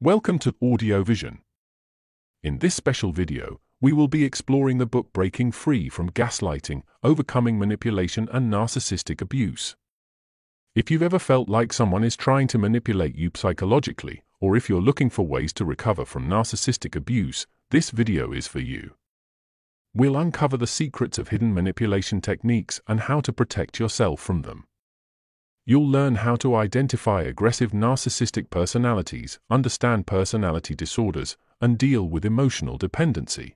Welcome to Audio Vision. In this special video, we will be exploring the book Breaking Free from Gaslighting, Overcoming Manipulation and Narcissistic Abuse. If you've ever felt like someone is trying to manipulate you psychologically, or if you're looking for ways to recover from narcissistic abuse, this video is for you. We'll uncover the secrets of hidden manipulation techniques and how to protect yourself from them. You'll learn how to identify aggressive narcissistic personalities, understand personality disorders, and deal with emotional dependency.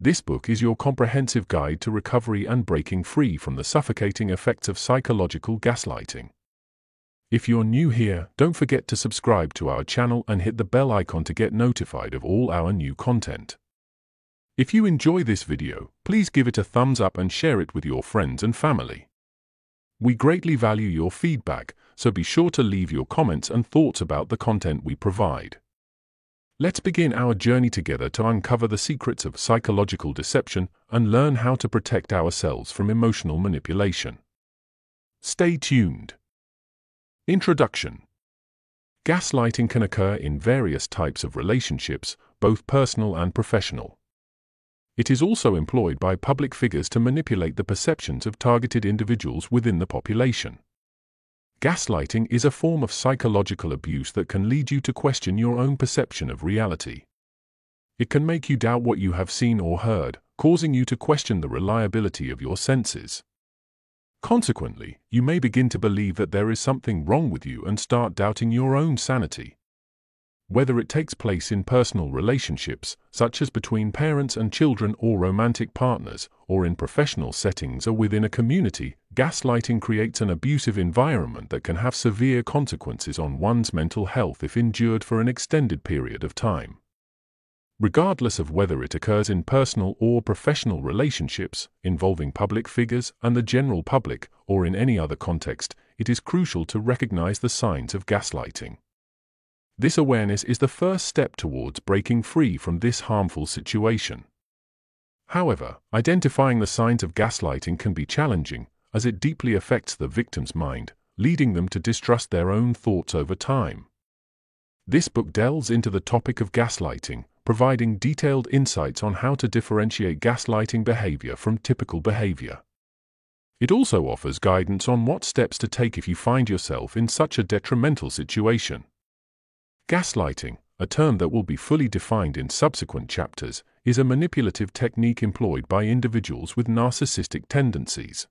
This book is your comprehensive guide to recovery and breaking free from the suffocating effects of psychological gaslighting. If you're new here, don't forget to subscribe to our channel and hit the bell icon to get notified of all our new content. If you enjoy this video, please give it a thumbs up and share it with your friends and family. We greatly value your feedback, so be sure to leave your comments and thoughts about the content we provide. Let's begin our journey together to uncover the secrets of psychological deception and learn how to protect ourselves from emotional manipulation. Stay tuned. Introduction Gaslighting can occur in various types of relationships, both personal and professional. It is also employed by public figures to manipulate the perceptions of targeted individuals within the population. Gaslighting is a form of psychological abuse that can lead you to question your own perception of reality. It can make you doubt what you have seen or heard, causing you to question the reliability of your senses. Consequently, you may begin to believe that there is something wrong with you and start doubting your own sanity whether it takes place in personal relationships, such as between parents and children or romantic partners, or in professional settings or within a community, gaslighting creates an abusive environment that can have severe consequences on one's mental health if endured for an extended period of time. Regardless of whether it occurs in personal or professional relationships, involving public figures and the general public, or in any other context, it is crucial to recognize the signs of gaslighting. This awareness is the first step towards breaking free from this harmful situation. However, identifying the signs of gaslighting can be challenging, as it deeply affects the victim's mind, leading them to distrust their own thoughts over time. This book delves into the topic of gaslighting, providing detailed insights on how to differentiate gaslighting behavior from typical behavior. It also offers guidance on what steps to take if you find yourself in such a detrimental situation. Gaslighting, a term that will be fully defined in subsequent chapters, is a manipulative technique employed by individuals with narcissistic tendencies.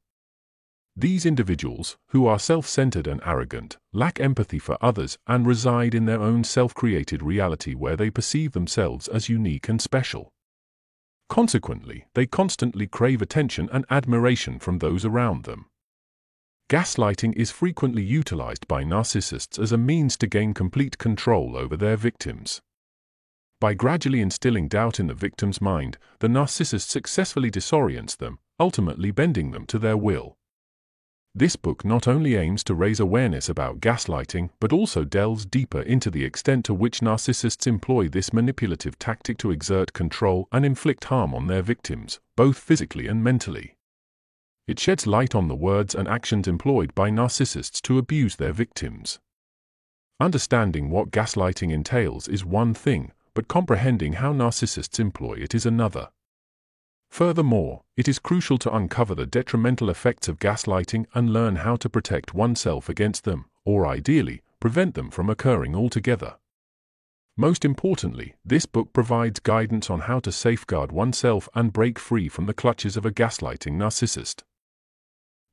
These individuals, who are self-centered and arrogant, lack empathy for others and reside in their own self-created reality where they perceive themselves as unique and special. Consequently, they constantly crave attention and admiration from those around them. Gaslighting is frequently utilized by narcissists as a means to gain complete control over their victims. By gradually instilling doubt in the victim's mind, the narcissist successfully disorients them, ultimately bending them to their will. This book not only aims to raise awareness about gaslighting, but also delves deeper into the extent to which narcissists employ this manipulative tactic to exert control and inflict harm on their victims, both physically and mentally. It sheds light on the words and actions employed by narcissists to abuse their victims. Understanding what gaslighting entails is one thing, but comprehending how narcissists employ it is another. Furthermore, it is crucial to uncover the detrimental effects of gaslighting and learn how to protect oneself against them, or ideally, prevent them from occurring altogether. Most importantly, this book provides guidance on how to safeguard oneself and break free from the clutches of a gaslighting narcissist.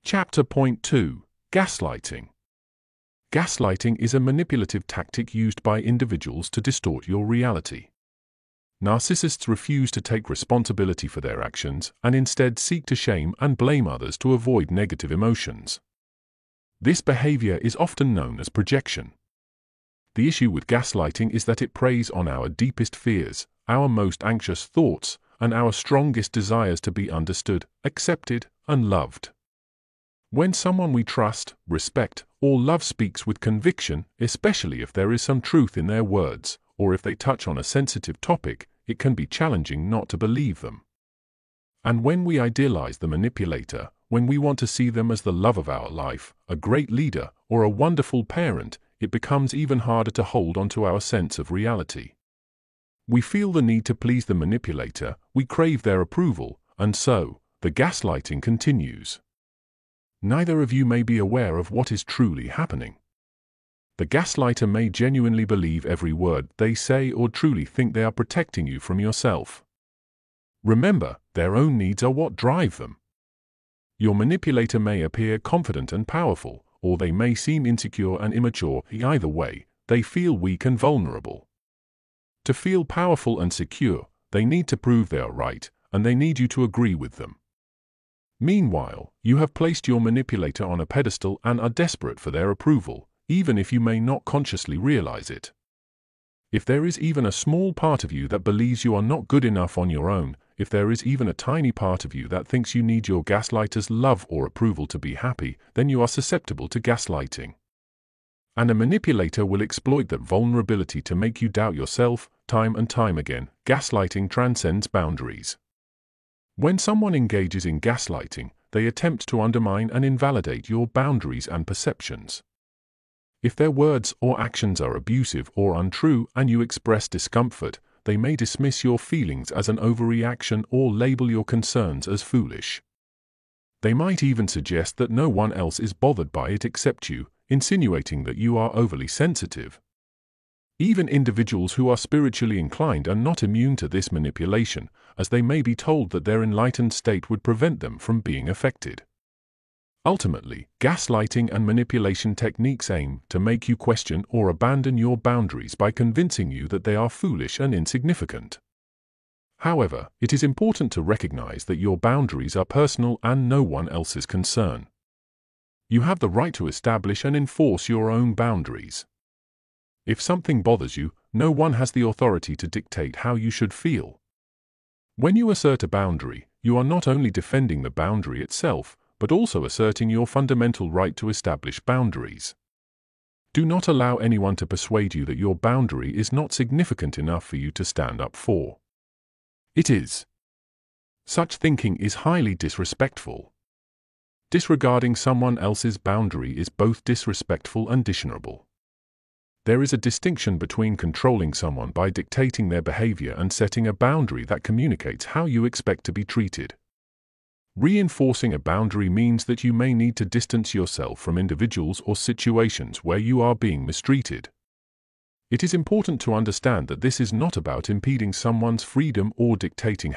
Chapter Point 2 Gaslighting Gaslighting is a manipulative tactic used by individuals to distort your reality. Narcissists refuse to take responsibility for their actions and instead seek to shame and blame others to avoid negative emotions. This behavior is often known as projection. The issue with gaslighting is that it preys on our deepest fears, our most anxious thoughts, and our strongest desires to be understood, accepted, and loved. When someone we trust, respect, or love speaks with conviction, especially if there is some truth in their words, or if they touch on a sensitive topic, it can be challenging not to believe them. And when we idealize the manipulator, when we want to see them as the love of our life, a great leader, or a wonderful parent, it becomes even harder to hold onto our sense of reality. We feel the need to please the manipulator, we crave their approval, and so, the gaslighting continues. Neither of you may be aware of what is truly happening. The gaslighter may genuinely believe every word they say or truly think they are protecting you from yourself. Remember, their own needs are what drive them. Your manipulator may appear confident and powerful, or they may seem insecure and immature. Either way, they feel weak and vulnerable. To feel powerful and secure, they need to prove they are right, and they need you to agree with them. Meanwhile, you have placed your manipulator on a pedestal and are desperate for their approval, even if you may not consciously realize it. If there is even a small part of you that believes you are not good enough on your own, if there is even a tiny part of you that thinks you need your gaslighter's love or approval to be happy, then you are susceptible to gaslighting. And a manipulator will exploit that vulnerability to make you doubt yourself, time and time again. Gaslighting transcends boundaries. When someone engages in gaslighting, they attempt to undermine and invalidate your boundaries and perceptions. If their words or actions are abusive or untrue and you express discomfort, they may dismiss your feelings as an overreaction or label your concerns as foolish. They might even suggest that no one else is bothered by it except you, insinuating that you are overly sensitive. Even individuals who are spiritually inclined are not immune to this manipulation, as they may be told that their enlightened state would prevent them from being affected. Ultimately, gaslighting and manipulation techniques aim to make you question or abandon your boundaries by convincing you that they are foolish and insignificant. However, it is important to recognize that your boundaries are personal and no one else's concern. You have the right to establish and enforce your own boundaries. If something bothers you, no one has the authority to dictate how you should feel. When you assert a boundary, you are not only defending the boundary itself, but also asserting your fundamental right to establish boundaries. Do not allow anyone to persuade you that your boundary is not significant enough for you to stand up for. It is. Such thinking is highly disrespectful. Disregarding someone else's boundary is both disrespectful and dishonorable. There is a distinction between controlling someone by dictating their behavior and setting a boundary that communicates how you expect to be treated. Reinforcing a boundary means that you may need to distance yourself from individuals or situations where you are being mistreated. It is important to understand that this is not about impeding someone's freedom or dictating how